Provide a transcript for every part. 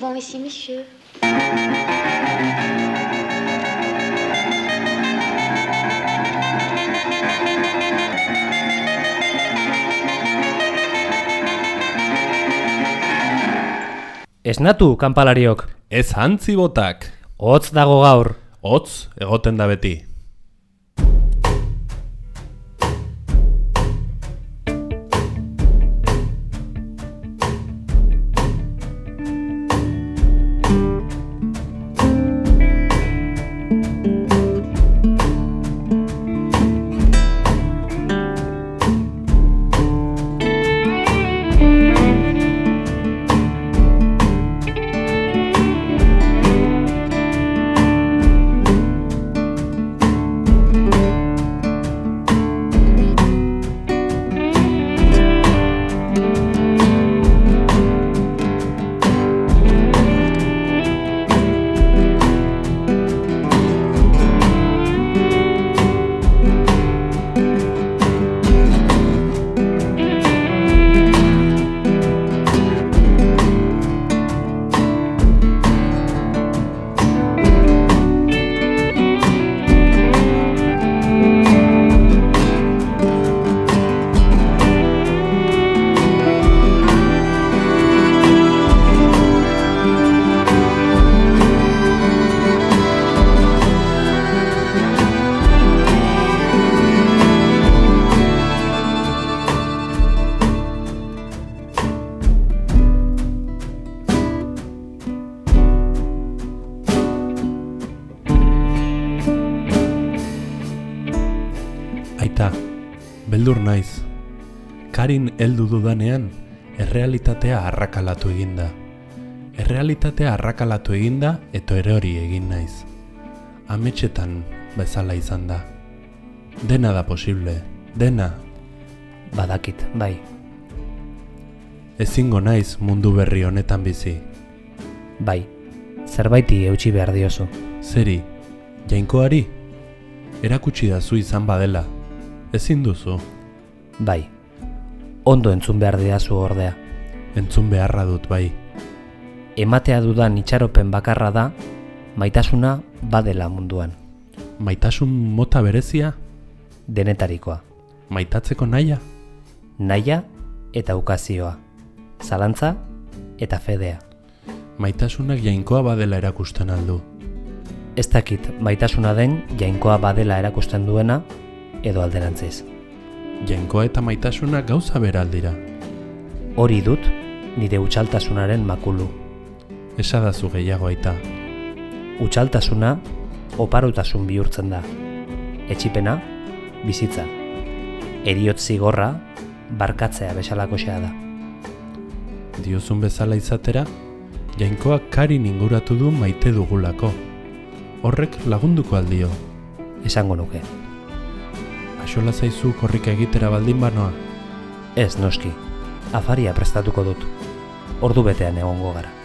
souvent ici, monsieur. Esnatu, kanpalariok. Ez antzi botak. Hotz dago gaur. Hotz egoten da beti. Karin heldu dudanean, errealitatea arrakalatu eginda. Errealitatea arrakalatu eginda eta ere hori egin naiz. Ametxetan bezala izan da. Dena da posible, dena. Badakit, bai. Ezingo naiz mundu berri honetan bizi. Bai. Zerbaiti eutxi behar diozu. Zeri, jainkoari? Erakutsi da zu izan badela. Ezin duzu, Bai. Ondo entzun behar didazu ordea. entzun beharra dut bai. Ematea dudan itxaropen bakarra da, maitasuna badela munduan. Maitasun mota berezia, Denetarikoa. maitatzeko naia, Naia eta ukazioa. Zalantza eta fedea. maitasunak jainkoa badela erakusten aldu. Ez dakit maitasuna den jainkoa badela erakusten duena edo alderantziz. Jainkoa eta maitasuna gauza bera aldira. Hori dut nire utxaltasunaren makulu. Esadazu gehiago aita. Utxaltasuna oparotasun bihurtzen da. Etxipena, bizitza. Eriot zigorra, barkatzea besalakoxea da. Diozun bezala izatera, jainkoak karin inguratu du maite dugulako. Horrek lagunduko aldio. Esango nuke. Axola zaizu korrika egitera baldin banoa. Ez noski, afaria prestatuko dut. Ordu betean egongo gara.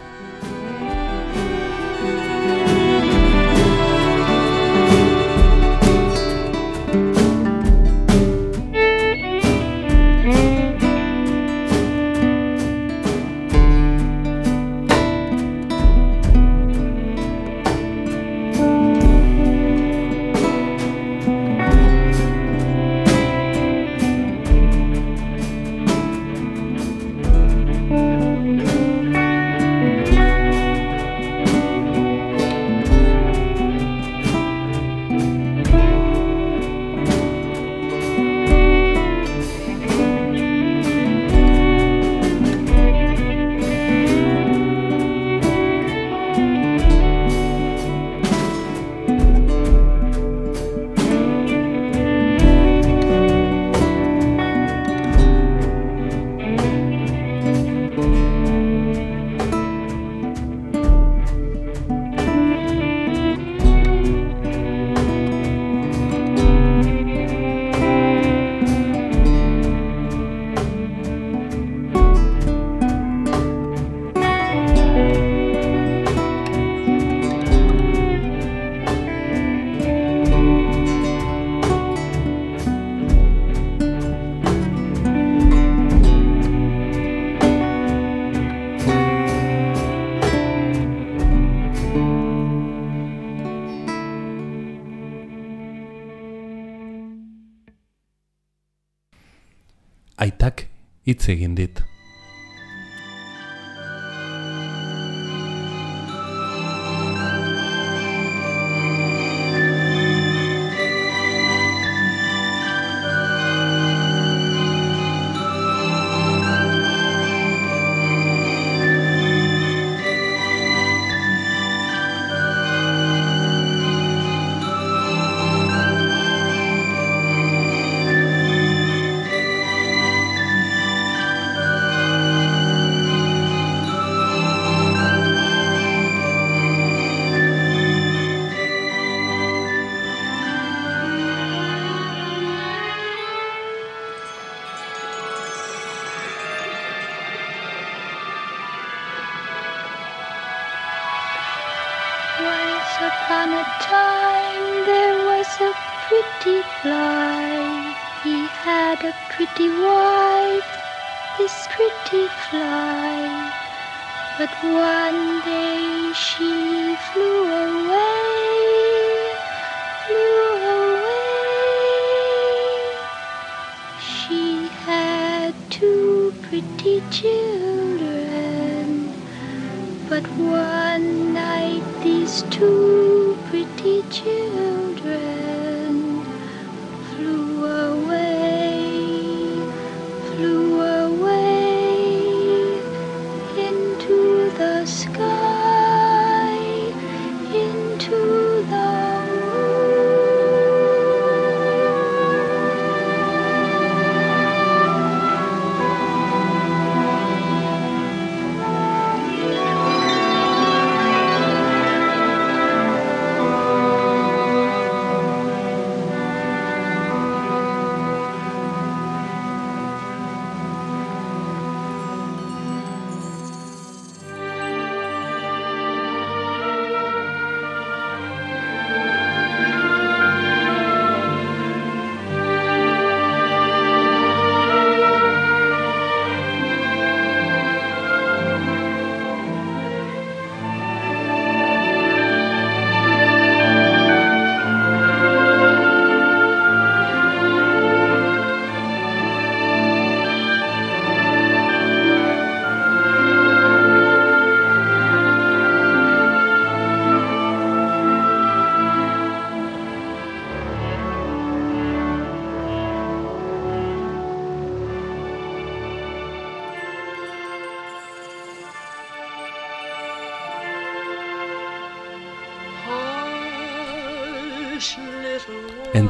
Hitz egin dit.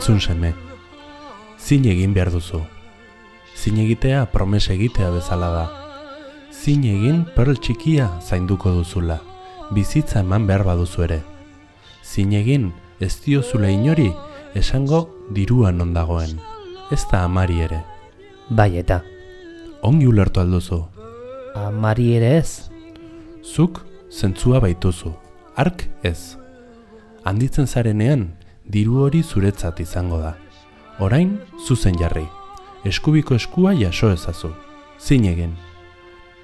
Entzun seme. Zin egin behar duzu. Zin egitea promes egitea bezala da. Zin egin perl txikia zainduko duzula. Bizitza eman behar baduzu ere. Zin egin ez diozula inori esango diruan ondagoen. Ez da amari ere. Bai eta, Ongi ulertu alduzu. amari ere ez? Zuk zentzua baituzu. Ark ez. Handitzen zarenean, diru hori zuretzat izango da. Orain, zuzen jarri. Eskubiko eskua jaso ezazu. Zin egin.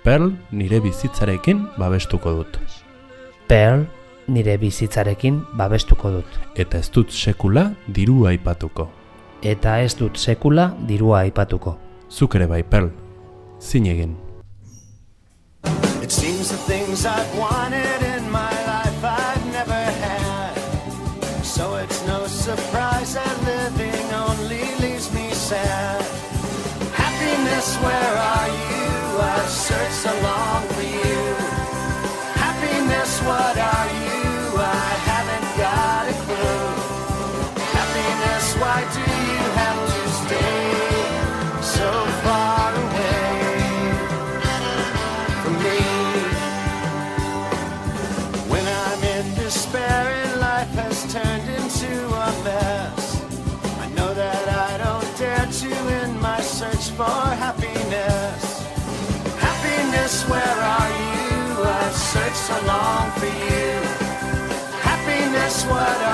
Pearl nire bizitzarekin babestuko dut. Pearl nire bizitzarekin babestuko dut. Eta ez dut sekula dirua aipatuko. Eta ez dut sekula dirua aipatuko. Zuk ere bai, Pearl. Zin egin. It seems the things I've where are you? So long for you. Happiness, what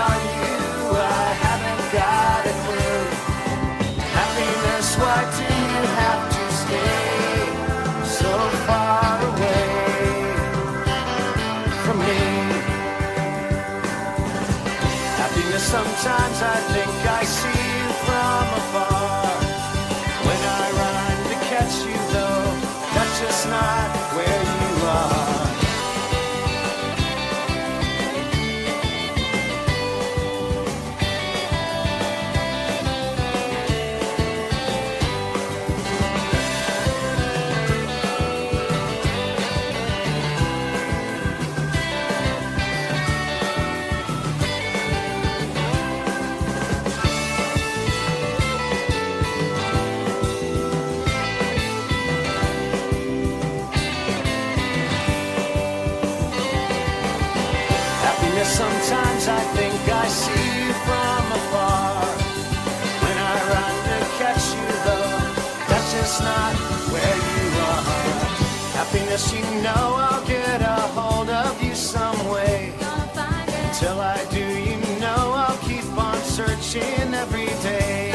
Happiness, you know I'll get a hold of you some way. Until I do, you know I'll keep on searching every day.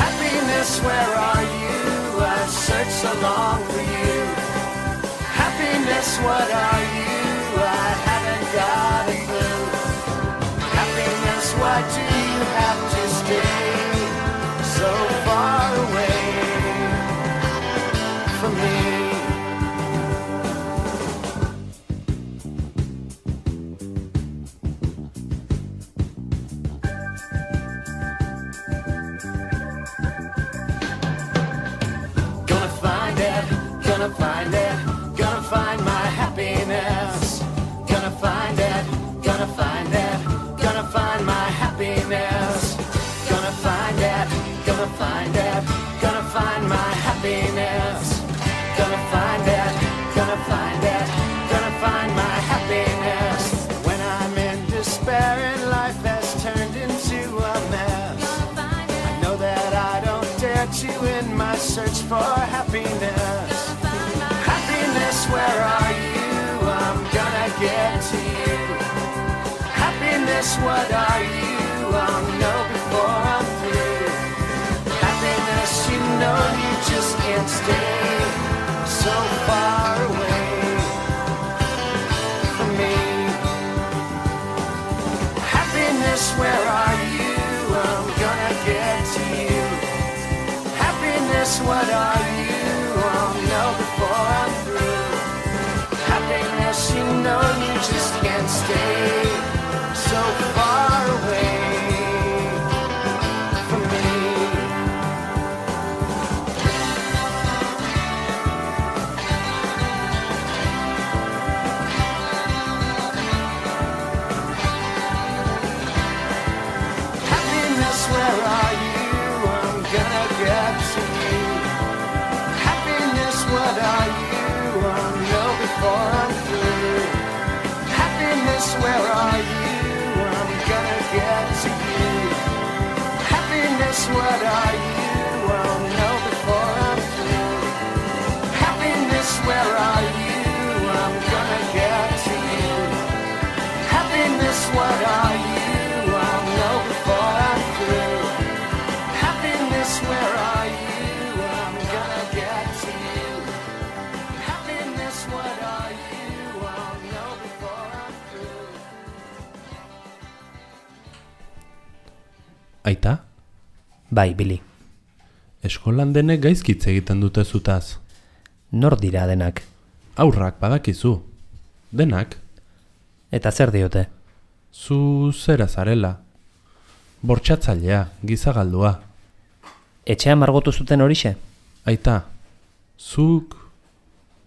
Happiness, where are you? I've searched so long for you. Happiness, what are for happiness. Happiness, where are you? I'm gonna get to you. Happiness, what are you? I'll know before I'm through. Happiness, you know you just can't stay so far away Happiness, what are you? Oh, I'll know before I'm through. Happiness, you know you just can't stay so far Bai, Billy. eskolan denek gaizkitz egiten dute zutaz. Nor dira denak? Aurrak badakizu. Denak, Eta zer diote? zu zera zarela. Bortxatzailea, gizagaldua. Etxean margotu zuten horixe? Aita, zuk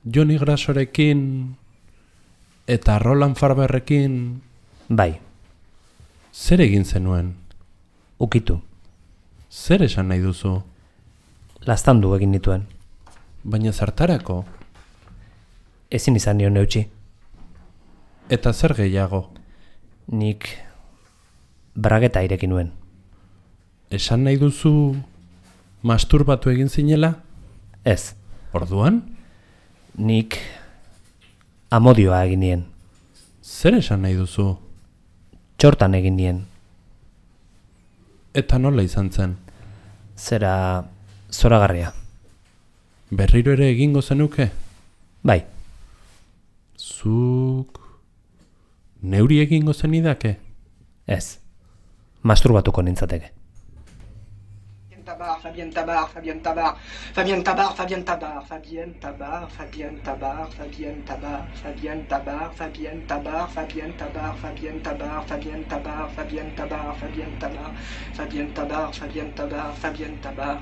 Joni Grasorekin eta Roland Farberrekin Bai, zer egin zenuen? ukitu. Zer esan nahi duzu? Laztandu egin nituen. Baina zertarako? Ezin izan nion neutxi. Eta zer gehiago? Nik brageta ireki nuen. Esan nahi duzu masturbatu egin zinela? Ez, Orduan? nik amodioa egin nien. Zer esan nahi duzu? Txortan egin nien. Eta nola izan zen? Zera zoragarria. Berriro ere egingo zenuke? Bai, Zuk... Neuri egingo zenidake? ez. Masturbatuko nintzateke. Fabienne Tabar, Fabienne Tabar, Fabienne Tabar, Fabienne Tabar, Fabienne Tabar, Fabienne Tabar, Fabienne Tabar, Fabienne Tabar, Fabienne Tabar, Fabienne Tabar, Fabienne Tabar, Fabienne Tabar, Fabienne Tabar, Fabienne Tabar, Fabienne Tabar, Fabienne Tabar, Fabienne Tabar,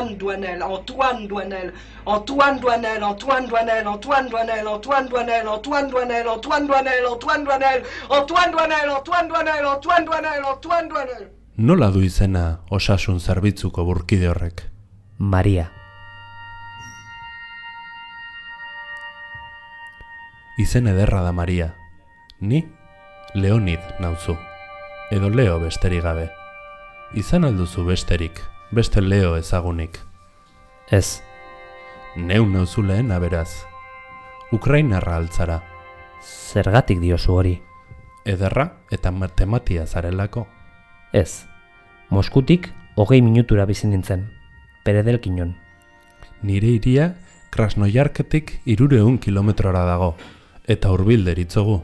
Douanel, Antoine Douanel, Antoine Douanel, Antoine Douanel, Antoine Douanel, Antoine Douanel, Antoine Douanel, Antoine Douanel, Antoine Douanel, Antoine Douanel, Antoine Douanel, Antoine Douanel, Antoine Douanel. Nola du izena osasun zerbitzuko burkide horrek? Maria. Izen ederra da Maria. Ni Leonid nauzu. Edo Leo besterik gabe. Izan alduzu besterik, beste Leo ezagunik. Ez, Neu nauzu lehen aberaz. Ukrainarra altzara. zergatik diozu hori. Ederra eta matematia zarelako. Ez, Moskutik hogei minutura bizi nintzen, peredelkinon. Nire iria Krasnojarketik irureun kilometrora dago. Eta hurbil deritzogu.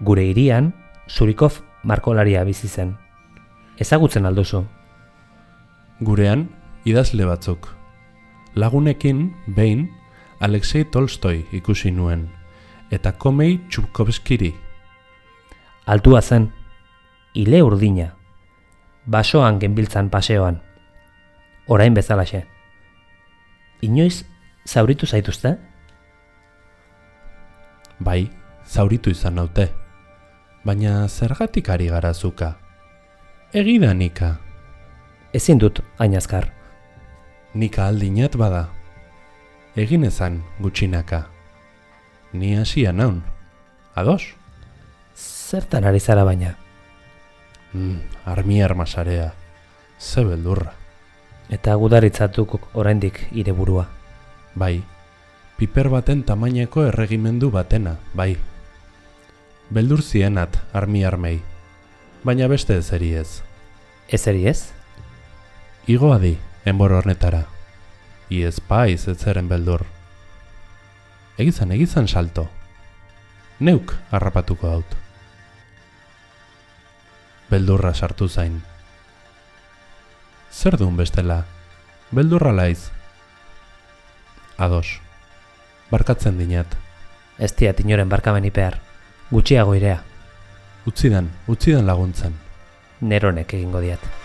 Gure irian, Zurikov markolaria bizi zen. Ezagutzen alduzu, Gurean, idazle batzuk. Lagunekin, behin, Alexei Tolstoi ikusi nuen. Eta komei Tchupkovskiri. altua zen, ile urdina, basoan genbiltzan paseoan, orain bezalaxe. Inoiz zauritu zaituzte? Bai, zauritu izan naute. Baina zergatik ari gara zuka? Ezin dut hain azkar. Nika aldinat bada. Egin ezan gutxinaka. Ni hasia naun. Ados? Zertan ari zara baina, Mm, armi armasarea. Ze beldurra. eta gudaritzatuk oraindik ire burua. Bai, piper baten tamaineko erregimendu batena, bai. Beldur zienat, armi armei. Baina beste ezeri ez. Ezeri ez? Igo adi, enbor honetara. Iez paiz ez zeren beldur. Egizan, egizan salto. Neuk harrapatuko daut. Beldurra sartu zain. Zer duen bestela? Beldurra laiz. Ados. Barkatzen dinat. Ez diat inoren barkamenipear, gutxiago irea, Utzidan, utzidan laguntzen. neronek egingo diat.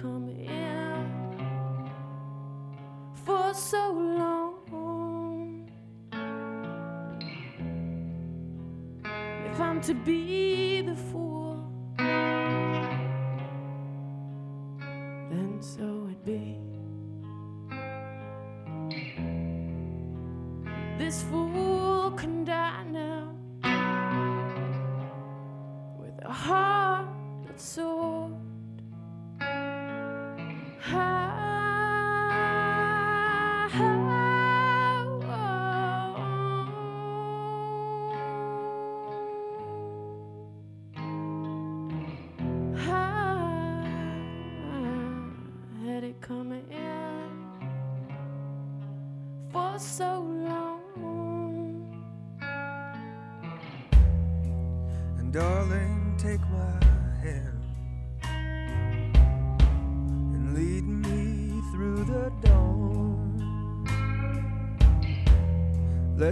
Coming in for so long. If I'm to be the fool, then so it be. This fool can die now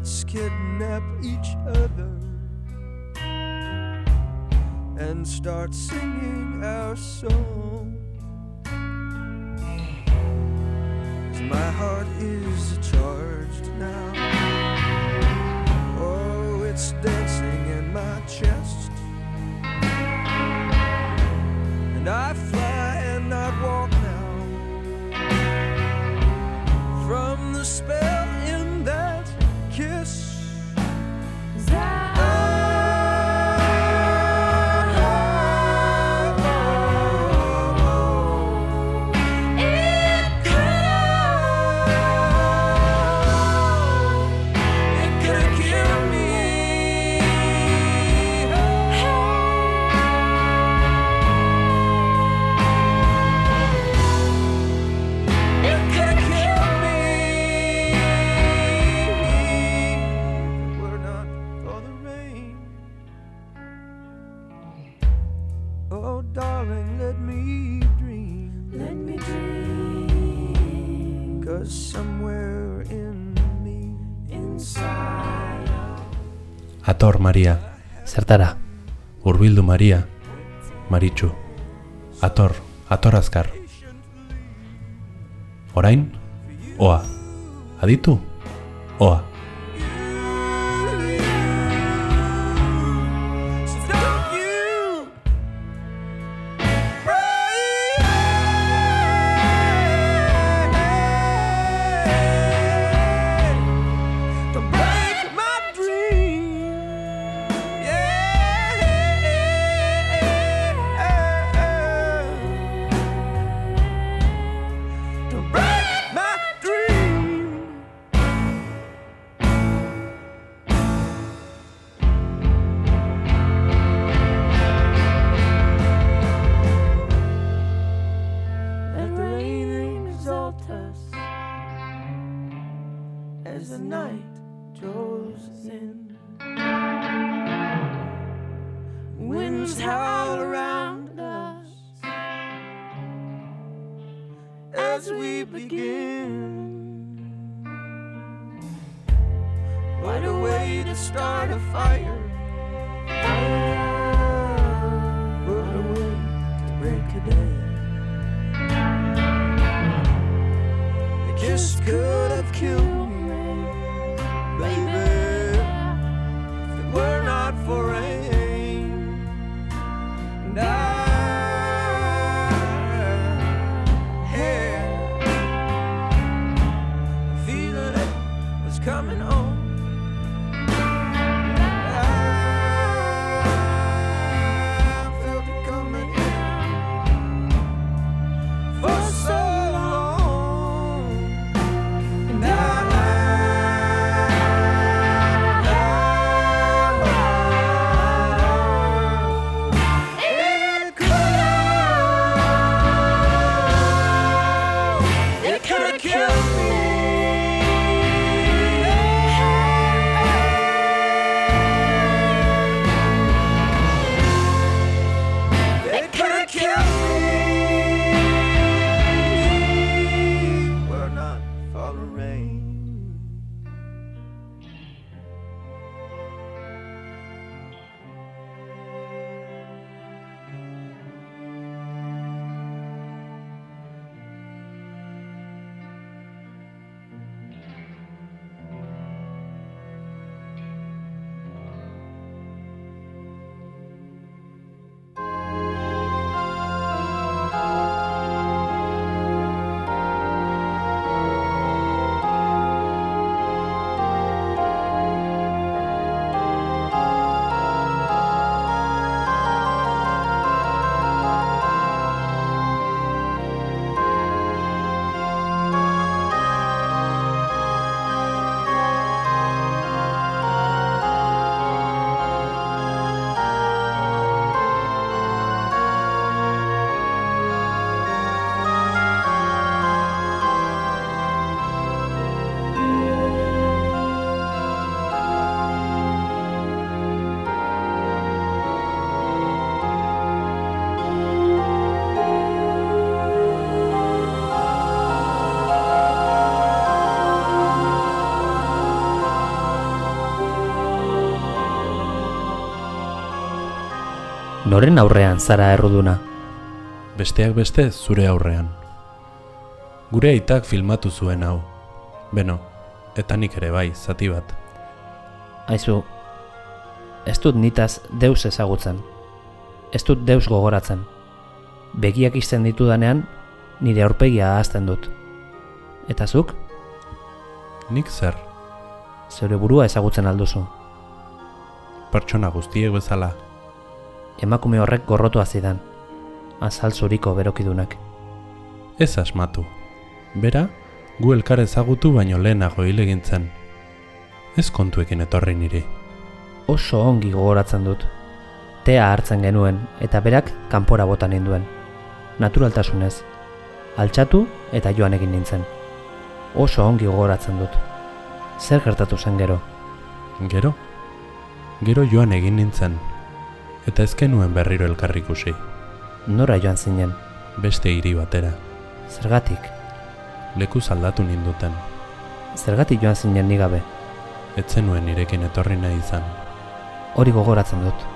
let's kidnap each other and start singing our song. Cause my heart is charged now. Oh, it's dancing in my chest. And I fly and I walk now from the spell. Maria. Zertara? Urbildu Maria. Maritxu. Ator, ator azkar. Orain, oa. Aditu, oa. Noren aurrean zara erruduna? Besteak beste zure aurrean. Gure aitak filmatu zuen hau. Beno, eta nik ere bai, zati bat. Aizu, ez dut nitaz deus ezagutzen. Ez dut deus gogoratzen. Begiak izten ditudanean, nire aurpegia ahazten dut. Eta zuk, Nik zer, zeure burua ezagutzen alduzu. pertsona guztiek bezala. Emakume horrek gorrotua zidan. Azal zuriko berokidunak. Ez asmatu. Bera, gu elkar ezagutu baino lehenago hil zen. Ez kontuekin etorri niri. Oso ongi gogoratzen dut. Tea hartzen genuen eta berak kanpora bota ninduen. Naturaltasunez. Altxatu eta joan egin nintzen. Oso ongi gogoratzen dut. Zer gertatu zen gero? Gero? Gero joan egin nintzen. Eta ez genuen berriro elkar ikusi. Nora joan zinen? Beste hiri batera. Zergatik? Leku aldatu ninduten. Zergatik joan zinen ni gabe? Ez zenuen nirekin etorri nahi izan. Hori gogoratzen dut.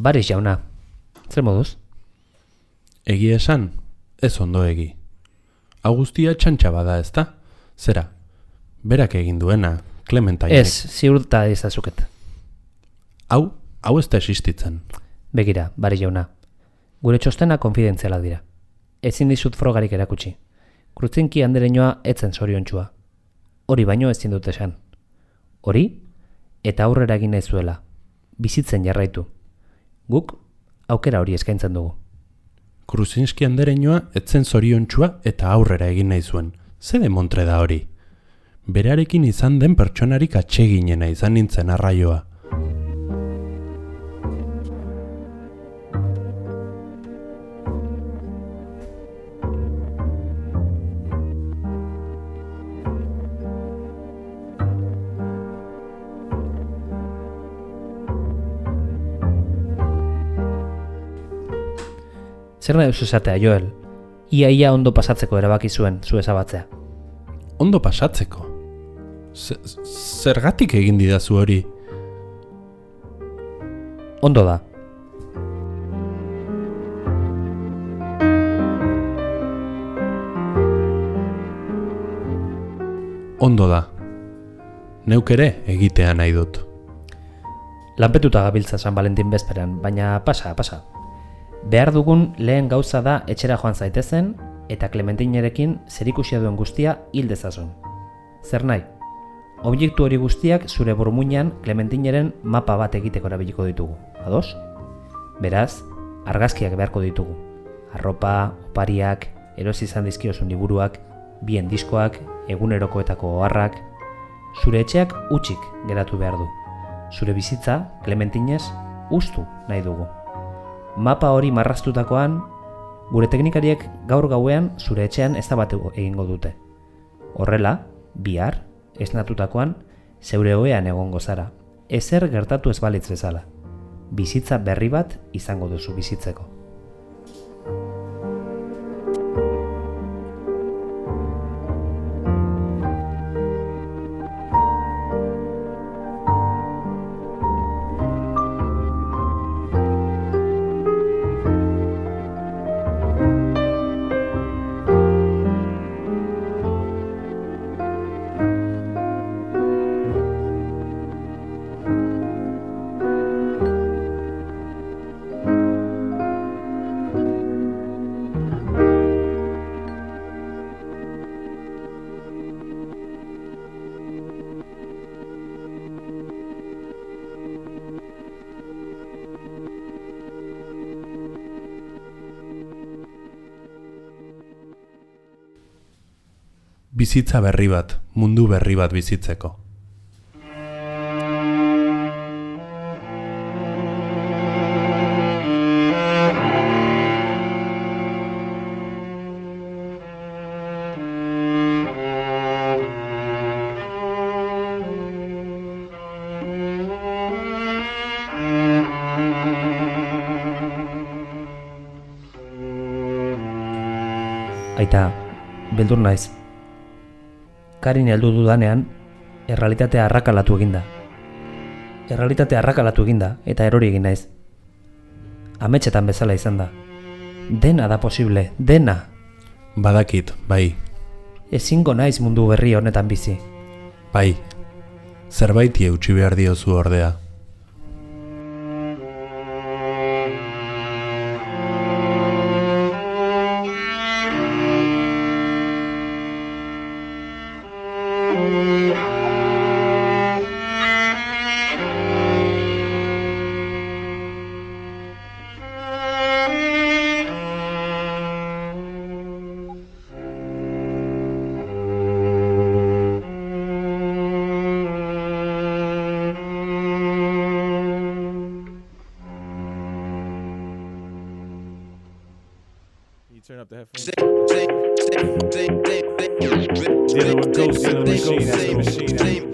Baris jauna, zer moduz? Egia esan, ez ondo egi. Augustia txantxa bada ezta? Zera, berak egin duena, Clementine. Ez, ziurta izazuket. Hau, hau ez da existitzen. Begira, bari jauna. Gure txostena konfidentzialak dira. Ezin dizut frogarik erakutsi. Krutzinki andereñoa etzen zoriontsua. Hori baino ezin dut esan. Hori, eta aurrera egin nahi zuela. Bizitzen jarraitu. Guk, aukera hori eskaintzen dugu. Kruzinski andereñoa etzen zoriontsua eta aurrera egin nahi zuen. Ze demontre da hori? Berearekin izan den pertsonarik atseginena izan nintzen arraioa. Zer nahi duzu esatea, Joel? Ia ia ondo pasatzeko erabaki zuen zu ezabatzea. Ondo pasatzeko. Z- Zergatik egin didazu hori? Ondo da. Ondo da. Neuk ere egitea nahi dut. Lanpetuta gabiltza San Valentin bezperan, baina pasa, pasa. Behar dugun lehen gauza da etxera joan zaitezen eta Clementinerekin zerikusia duen guztia hil dezazun. Zer nahi? Objektu hori guztiak zure burmuinean Clementineren mapa bat egiteko erabiliko ditugu. Ados? Beraz, argazkiak beharko ditugu. Arropa, opariak, erosi izan dizkiozun liburuak, bien diskoak, egunerokoetako oharrak, zure etxeak utxik geratu behar du. Zure bizitza, Clementinez, ustu nahi dugu. Mapa hori marraztutakoan, gure teknikariek gaur gauean zure etxean ez da bat egingo dute. Horrela, bihar, esnatutakoan, zeure hoean egongo zara. Ezer gertatu ez balitz bezala. Bizitza berri bat izango duzu bizitzeko. Bizitza berri bat, mundu berri bat bizitzeko. Aita, beldur naiz. Karin heldu dudanean, errealitatea arrakalatu eginda. Errealitatea arrakalatu eginda eta erori egin naiz. Ametxetan bezala izan da. Dena da posible, dena. Badakit, bai, Ezingo naiz mundu berri honetan bizi. bai. Zerbaiti eutxi behar diozu ordea. Up the headphones. Dealing with ghosts in the machine, machine.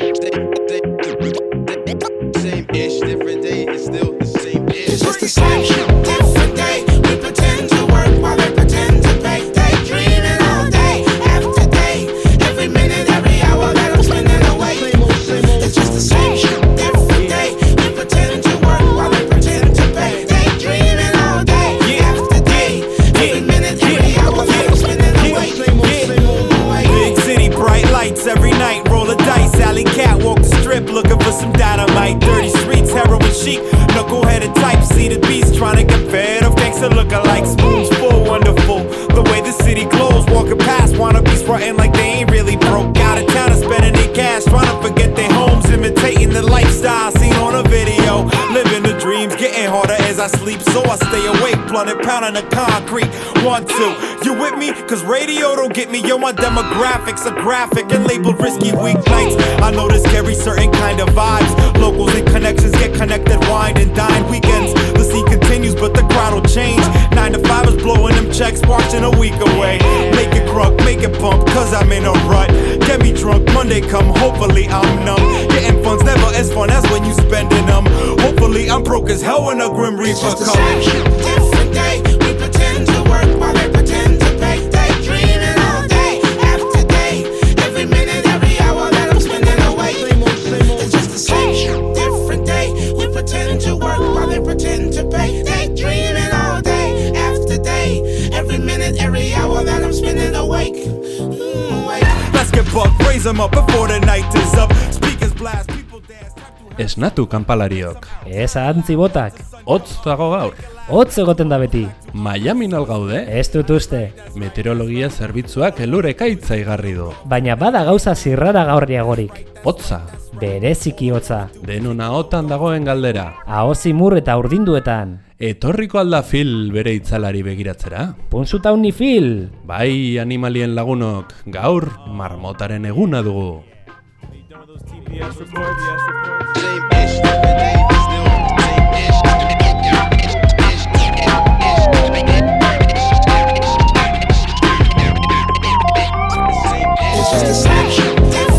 Pounding the concrete. One, two, you with me? Cause radio don't get me, yo, my demographics are graphic and labeled risky weeknights. I know this carries certain kind of vibes. Locals and connections get connected, wine and dine weekends. The scene continues, but the crowd will change. Nine to five is blowing them checks, marching a week away. Make it crunk, make it pump, cause I'm in a rut. Get me drunk, Monday come, hopefully I'm numb. Getting funds never as fun as when you spending them. Hopefully I'm broke as hell when a grim reaper comes. Them up before the night is up. Speakers blast, people dance. Esnatu kanpalariok. Ez ahantzi botak. Hotz dago gaur. Hotz egoten da beti. Miami al gaude. Ez dut uste. Meteorologia zerbitzuak elur ekaitza igarri du. Baina bada gauza zirrara gaurriagorik. Hotza. Bereziki hotza. Denona otan dagoen galdera. Ahozi mur eta urdinduetan. Etorriko alda fil bere itzalari begiratzera? Punzuta unifil. Bai animalien lagunok, gaur marmotaren eguna dugu. TPS report, Same ish,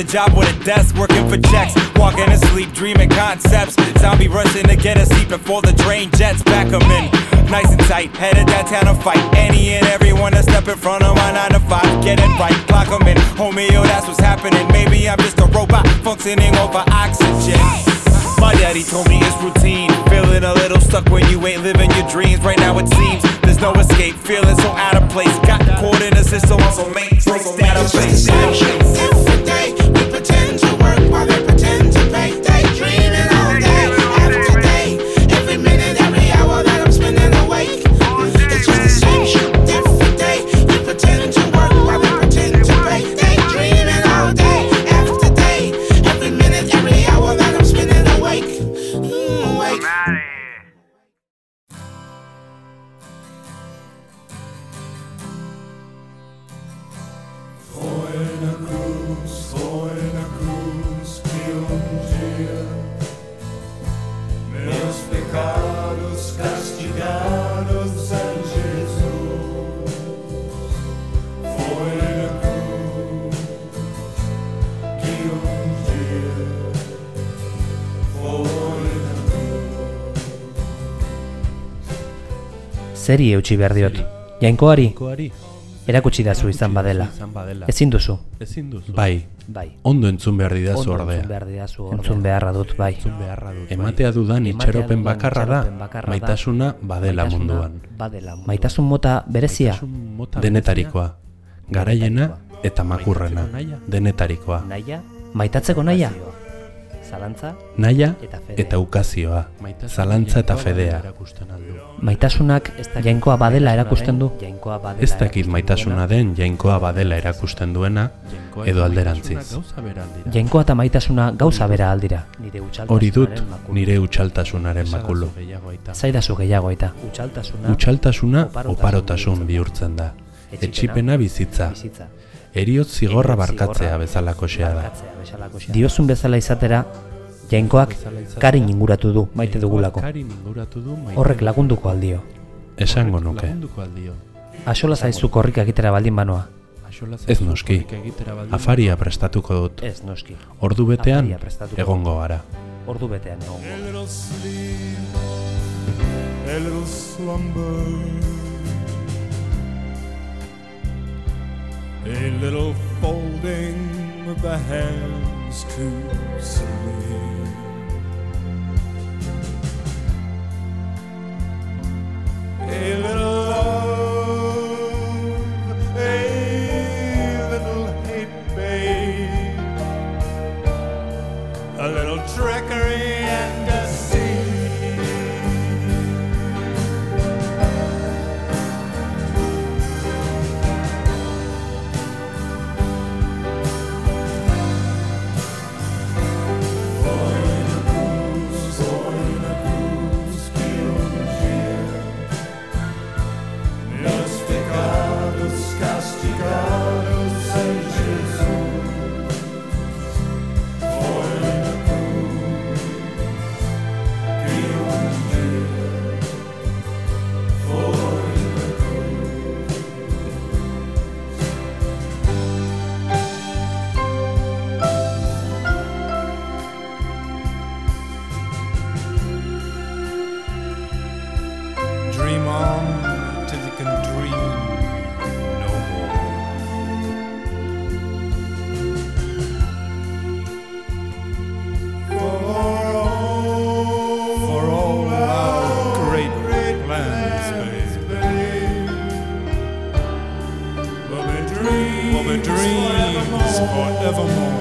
The job with a desk, working for checks. Walking to sleep, dreaming concepts. Zombie rushing to get a seat before the train jets back 'em in. Nice and tight, headed downtown to fight any and everyone to step in front of my 9 to 5. Get it right, clock 'em in. Homie, yo, that's what's happening. Maybe I'm just a robot functioning over oxygen. My daddy told me it's routine. Feeling a little stuck when you ain't living your dreams. Right now it seems there's no escape. Feeling so out of place. Got caught in a system some matrix It's just the Zeri eutxi behar diot. Jainkoari, Koari, erakutsi dazu izan badela. izan badela. Ezin duzu. Ezin duzu. Bai, Bai. ondo entzun behar didazu ordea. entzun behar didazu ordea. Entzun beharra dut, bai. beharra dut. Ematea dudan Ematea dudan bakarra da, itxaropen bakarra da, maitasuna badela munduan. Badela. Maitasun mota berezia. Denetarikoa, garaiena eta makurrena, denetarikoa. Naia, maitatzeko naia. Zalantza, Naia Eta fedea. eta ukazioa, zalantza eta fedea. maitasunak jainkoa badela erakusten du. Ez dakit maitasuna den jainkoa badela erakusten duena, edo alderantziz. Jainkoa eta maitasuna gauza bera aldira. Nire Hori dut nire utxaltasunaren makulu. Zaidazu gehiago eta. Utxaltasuna oparotasun bihurtzen da. Etxipena bizitza. Eriot zigorra barkatzea bezalako xea da. Diozun bezala izatera, jainkoak karin inguratu du maite dugulako. Horrek lagunduko aldio. Esango nuke. Asola zaizu korrika egitera baldin banoa. Ez noski. Afaria prestatuko dut. Ez noski. Ordu betean egongo gara. Ordu betean egongo. little a little folding of the hands to sleep. A little Dream on till you can dream no more. For all, for all our great, great plans, babe. Babe. Will be dreams, will be dreams forevermore. forevermore.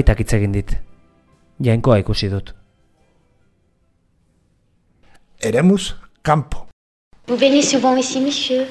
aitak hitz egin dit. Jainkoa ikusi dut. Eremus, kampo. Vous venez souvent ici, monsieur.